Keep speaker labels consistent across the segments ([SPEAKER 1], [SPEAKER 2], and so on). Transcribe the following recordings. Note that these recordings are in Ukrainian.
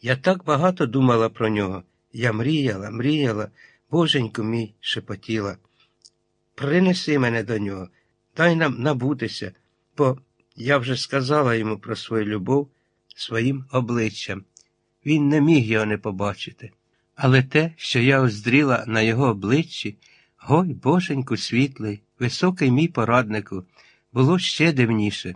[SPEAKER 1] Я так багато думала про нього. Я мріяла, мріяла, боженьку мій шепотіла. Принеси мене до нього, дай нам набутися, бо я вже сказала йому про свою любов своїм обличчям. Він не міг його не побачити. Але те, що я оздріла на його обличчі, гой, боженьку світлий, високий мій пораднику, було ще дивніше.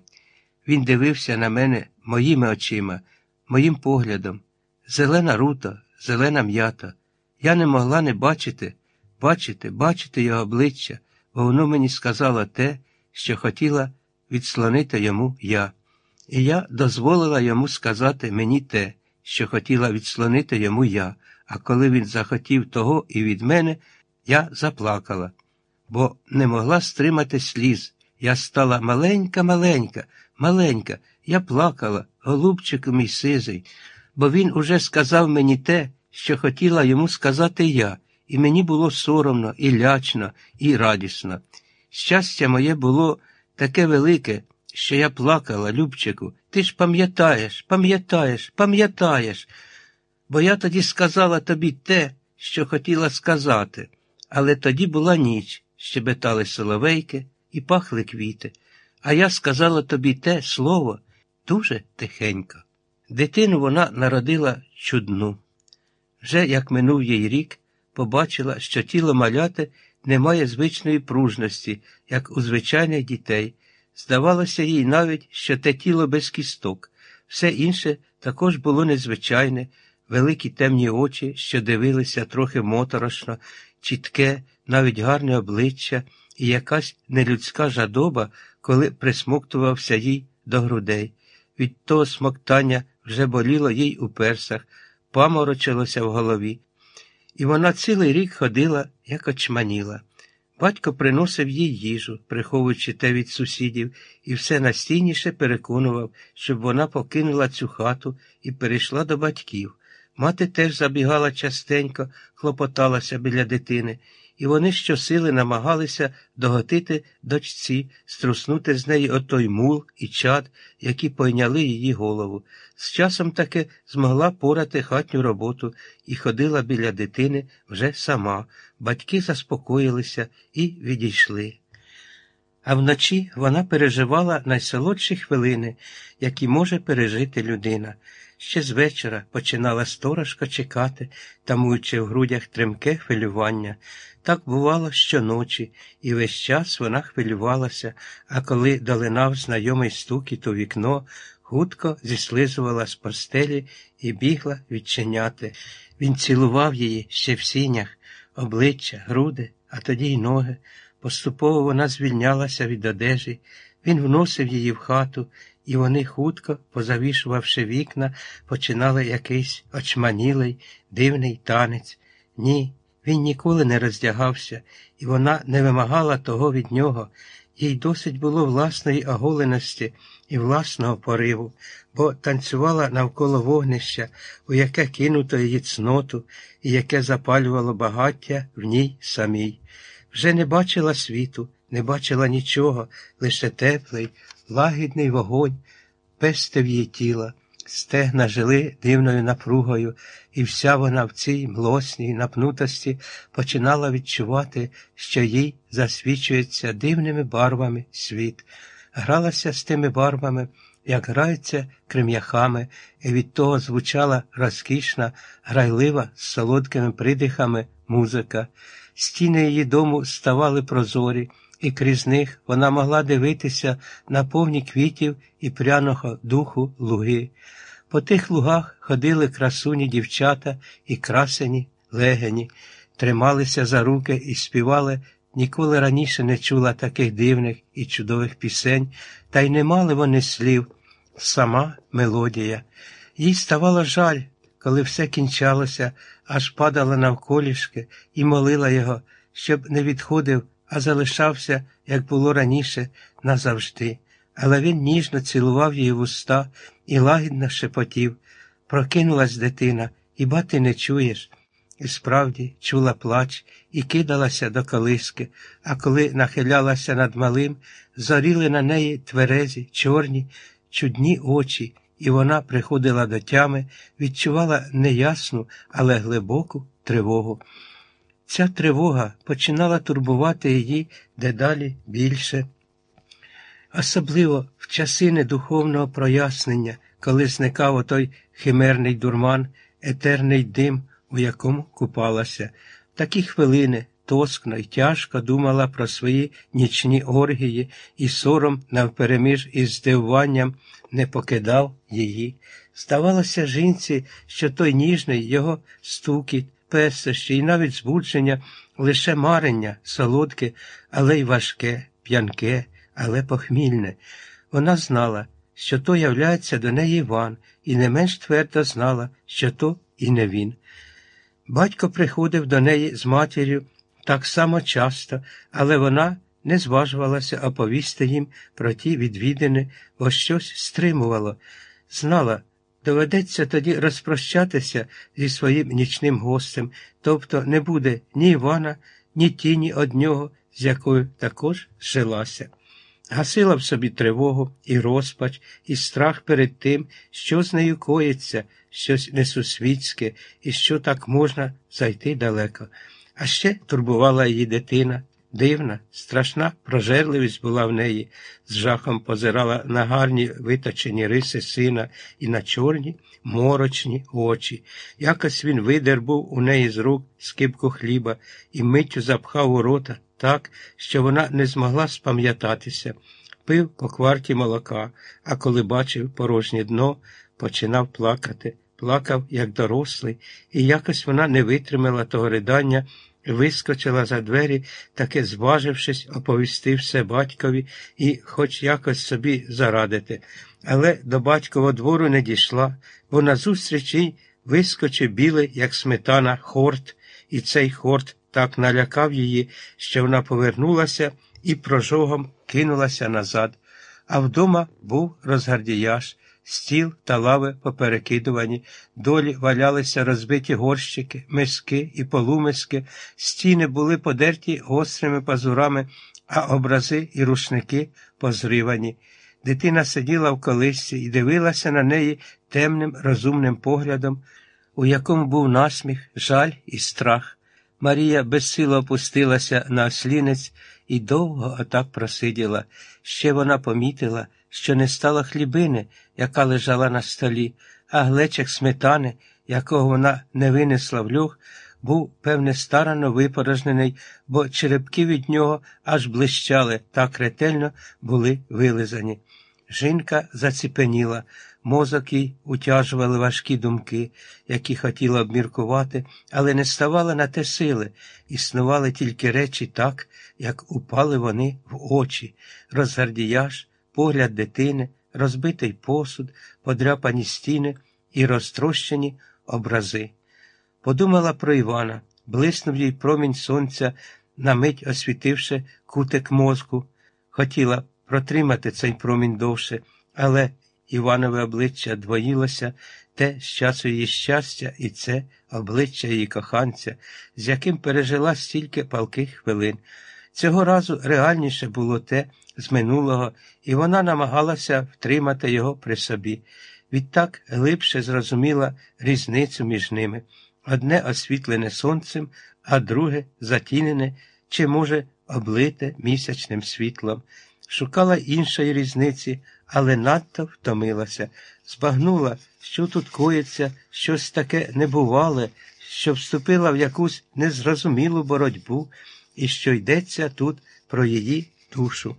[SPEAKER 1] Він дивився на мене моїми очима, моїм поглядом. Зелена рута, зелена м'ята. Я не могла не бачити, бачити, бачити його обличчя, бо воно мені сказало те, що хотіла відслонити йому я. І я дозволила йому сказати мені те, що хотіла відслонити йому я, а коли він захотів того і від мене, я заплакала, бо не могла стримати сліз. Я стала маленька, маленька, маленька, я плакала, голубчику мій сизий, бо він уже сказав мені те, що хотіла йому сказати я, і мені було соромно, і лячно, і радісно. Щастя моє було таке велике, що я плакала, Любчику, ти ж пам'ятаєш, пам'ятаєш, пам'ятаєш, бо я тоді сказала тобі те, що хотіла сказати, але тоді була ніч, щебетали соловейки і пахли квіти, а я сказала тобі те слово дуже тихенько. Дитину вона народила чудну. Вже як минув їй рік, побачила, що тіло маляти не має звичної пружності, як у звичайних дітей. Здавалося їй навіть, що те тіло без кісток, все інше також було незвичайне, великі темні очі, що дивилися трохи моторошно, чітке, навіть гарне обличчя і якась нелюдська жадоба, коли присмоктувався їй до грудей. Від того смоктання вже боліло їй у персах, паморочилося в голові. І вона цілий рік ходила, як очманіла. Батько приносив їй їжу, приховуючи те від сусідів, і все настійніше переконував, щоб вона покинула цю хату і перейшла до батьків. Мати теж забігала частенько, хлопоталася біля дитини, і вони щосили намагалися доготити дочці, струснути з неї отой мул і чад, які пойняли її голову. З часом таки змогла порати хатню роботу і ходила біля дитини вже сама. Батьки заспокоїлися і відійшли. А вночі вона переживала найсолодші хвилини, які може пережити людина. Ще з вечора починала сторожка чекати, тамуючи в грудях тремке хвилювання. Так бувало щоночі, і весь час вона хвилювалася, а коли долинав знайомий стукіт у вікно, хутко зіслизувала з постелі і бігла відчиняти. Він цілував її ще в сінях, обличчя, груди, а тоді й ноги. Поступово вона звільнялася від одежі, він вносив її в хату, і вони хутко, позавішувавши вікна, починали якийсь очманілий, дивний танець. Ні, він ніколи не роздягався, і вона не вимагала того від нього. Їй досить було власної оголеності і власного пориву, бо танцювала навколо вогнища, у яке кинуто її цноту і яке запалювало багаття в ній самій. Вже не бачила світу, не бачила нічого, лише теплий, лагідний вогонь, пестив її тіла, стегна жили дивною напругою, і вся вона в цій млосній напнутості починала відчувати, що їй засвічується дивними барвами світ, гралася з тими барвами, як граються крем'яхами, і від того звучала розкішна, грайлива з солодкими придихами музика. Стіни її дому ставали прозорі, і крізь них вона могла дивитися на повні квітів і пряного духу луги. По тих лугах ходили красуні дівчата і красені легені, трималися за руки і співали. Ніколи раніше не чула таких дивних і чудових пісень, та й не мали вони слів, сама мелодія. Їй ставало жаль, коли все кінчалося, аж падала навколішки і молила його, щоб не відходив, а залишався, як було раніше, назавжди. Але він ніжно цілував її в уста і лагідно шепотів. Прокинулась дитина, хіба ти не чуєш? І справді чула плач і кидалася до колиски, а коли нахилялася над малим, зоріли на неї тверезі, чорні, чудні очі, і вона приходила до тями, відчувала неясну, але глибоку тривогу. Ця тривога починала турбувати її дедалі більше. Особливо в часи недуховного прояснення, коли зникав отой химерний дурман, етерний дим, у якому купалася. Такі хвилини тоскно й тяжко думала про свої нічні оргії, і сором навпереміж із здивуванням не покидав її. Здавалося жінці, що той ніжний його стукіт, пестощі і навіть збудження лише марення, солодке, але й важке, п'янке, але похмільне. Вона знала, що то являється до неї Іван, і не менш твердо знала, що то і не він. Батько приходив до неї з матір'ю так само часто, але вона не зважувалася оповісти їм про ті відвідини, бо щось стримувало. Знала, доведеться тоді розпрощатися зі своїм нічним гостем, тобто не буде ні Івана, ні тіні од нього, з якою також жилася. Гасила в собі тривогу і розпач, і страх перед тим, що з нею коїться, щось несусвітське, і що так можна зайти далеко. А ще турбувала її дитина. Дивна, страшна прожерливість була в неї, з жахом позирала на гарні виточені риси сина і на чорні морочні очі. Якось він видер був у неї з рук скипку хліба і миттю запхав у рота так, що вона не змогла спам'ятатися, пив по кварті молока, а коли бачив порожнє дно, починав плакати, плакав, як дорослий, і якось вона не витримала того ридання вискочила за двері, таки зважившись, оповістив все батькові і хоч якось собі зарадити. Але до батькового двору не дійшла, бо назустріч їй вискочив білий, як сметана, хорт, і цей хорт так налякав її, що вона повернулася і прожогом кинулася назад. А вдома був розгардіяж, стіл та лави поперекидувані, долі валялися розбиті горщики, миски і полумиски, стіни були подерті гострими пазурами, а образи і рушники позривані. Дитина сиділа в колисці і дивилася на неї темним розумним поглядом, у якому був насміх, жаль і страх. Марія безсило опустилася на ослінець і довго отак просиділа. Ще вона помітила, що не стало хлібини, яка лежала на столі, а глечик сметани, якого вона не винесла в люх, був, певне, старано випорожнений, бо черепки від нього аж блищали, так ретельно були вилизані. Жінка заціпеніла, мозок їй утяжували важкі думки, які хотіла обміркувати, але не ставала на те сили, існували тільки речі так, як упали вони в очі, розгардіяж, погляд дитини, розбитий посуд, подряпані стіни і розтрощені образи. Подумала про Івана, блиснув їй промінь сонця, на мить освітивши кутик мозку. Хотіла протримати цей промінь довше, але Іванове обличчя двоїлося те з часу її щастя і це обличчя її коханця, з яким пережила стільки палких хвилин. Цього разу реальніше було те з минулого, і вона намагалася втримати його при собі. Відтак глибше зрозуміла різницю між ними одне освітлене сонцем, а друге затінене чи, може, облите місячним світлом. Шукала іншої різниці, але надто втомилася, збагнула, що тут коїться щось таке небувале, що вступила в якусь незрозумілу боротьбу і що йдеться тут про її душу.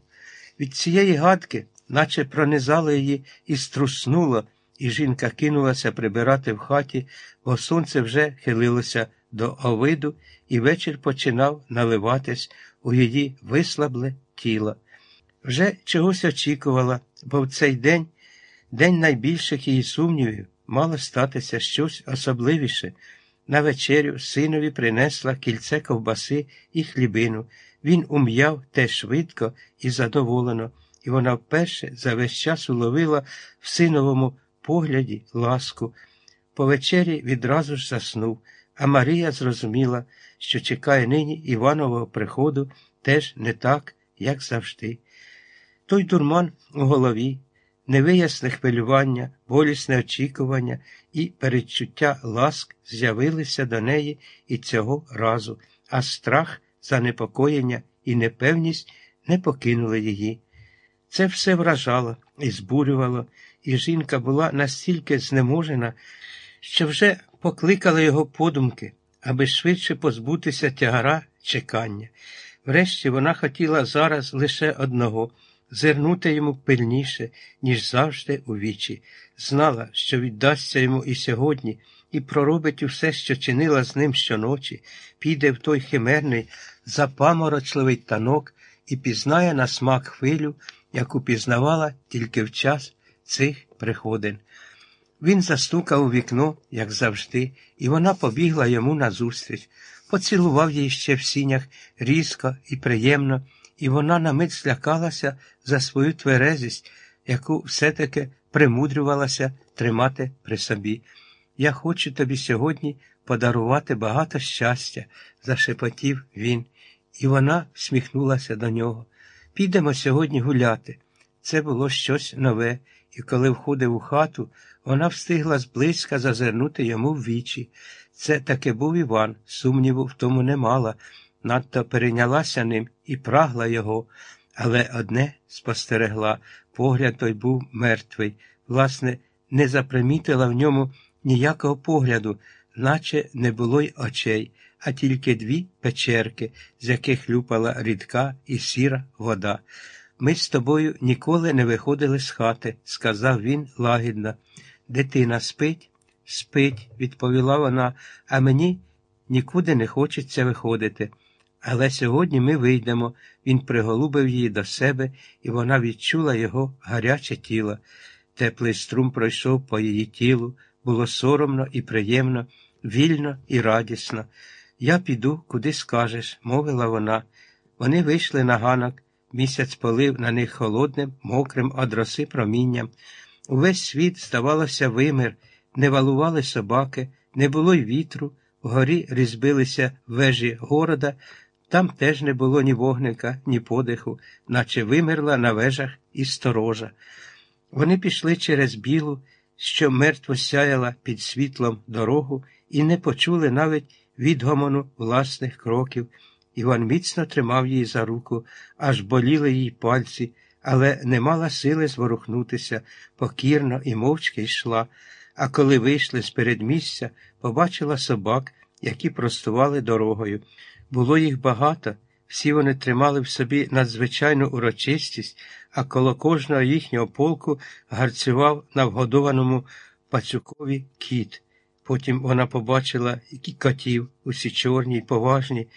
[SPEAKER 1] Від цієї гадки, наче пронизало її і струснуло, і жінка кинулася прибирати в хаті, бо сонце вже хилилося до овиду, і вечір починав наливатись у її вислабле тіло. Вже чогось очікувала, бо в цей день, день найбільших її сумнівів, мало статися щось особливіше. На вечерю синові принесла кільце ковбаси і хлібину. Він ум'яв те швидко і задоволено, і вона вперше за весь час уловила в синовому погляді ласку. По вечері відразу ж заснув, а Марія зрозуміла, що чекає нині Іванового приходу теж не так, як завжди. Той дурман у голові, невиясне хвилювання, болісне очікування і передчуття ласк з'явилися до неї і цього разу, а страх, занепокоєння і непевність не покинули її. Це все вражало і збурювало, і жінка була настільки знеможена, що вже покликала його подумки, аби швидше позбутися тягара чекання. Врешті вона хотіла зараз лише одного зирнути йому пильніше, ніж завжди у вічі, знала, що віддасться йому і сьогодні, і проробить усе, що чинила з ним щоночі, піде в той химерний, запаморочливий танок і пізнає на смак хвилю, яку пізнавала тільки в час цих приходин. Він застукав у вікно, як завжди, і вона побігла йому назустріч, поцілував її ще в сінях різко і приємно, і вона на мить злякалася за свою тверезість, яку все-таки примудрювалася тримати при собі. Я хочу тобі сьогодні подарувати багато щастя, зашепотів він, і вона всміхнулася до нього. Підемо сьогодні гуляти. Це було щось нове, і коли входив у хату, вона встигла зблизька зазирнути йому в вічі. Це таки був Іван, сумніву в тому не мала, надто перейнялася ним і прагла його, але одне спостерегла погляд той був мертвий, власне, не запримітила в ньому ніякого погляду, наче не було й очей, а тільки дві печерки, з яких люпала рідка і сіра вода. Ми з тобою ніколи не виходили з хати, сказав він лагідно. Дитина спить? Спить, відповіла вона, а мені нікуди не хочеться виходити. Але сьогодні ми вийдемо. Він приголубив її до себе, і вона відчула його гаряче тіло. Теплий струм пройшов по її тілу, було соромно і приємно, вільно і радісно. Я піду, куди скажеш, мовила вона. Вони вийшли на ганок, місяць полив на них холодним, мокрим од роси промінням. Увесь світ, здавалося, вимир, не валували собаки, не було й вітру, вгорі різбилися вежі города, там теж не було ні вогника, ні подиху, наче вимерла на вежах і сторожа. Вони пішли через білу, що мертво сяяла під світлом дорогу, і не почули навіть відгомону власних кроків. Іван міцно тримав її за руку, аж боліли їй пальці, але не мала сили зворухнутися, покірно і мовчки йшла. А коли вийшли з передмістя, побачила собак, які простували дорогою. Було їх багато, всі вони тримали в собі надзвичайну урочистість, а коло кожного їхнього полку гарцював на вгодованому пацюкові кіт. Потім вона побачила котів, усі чорні й поважні,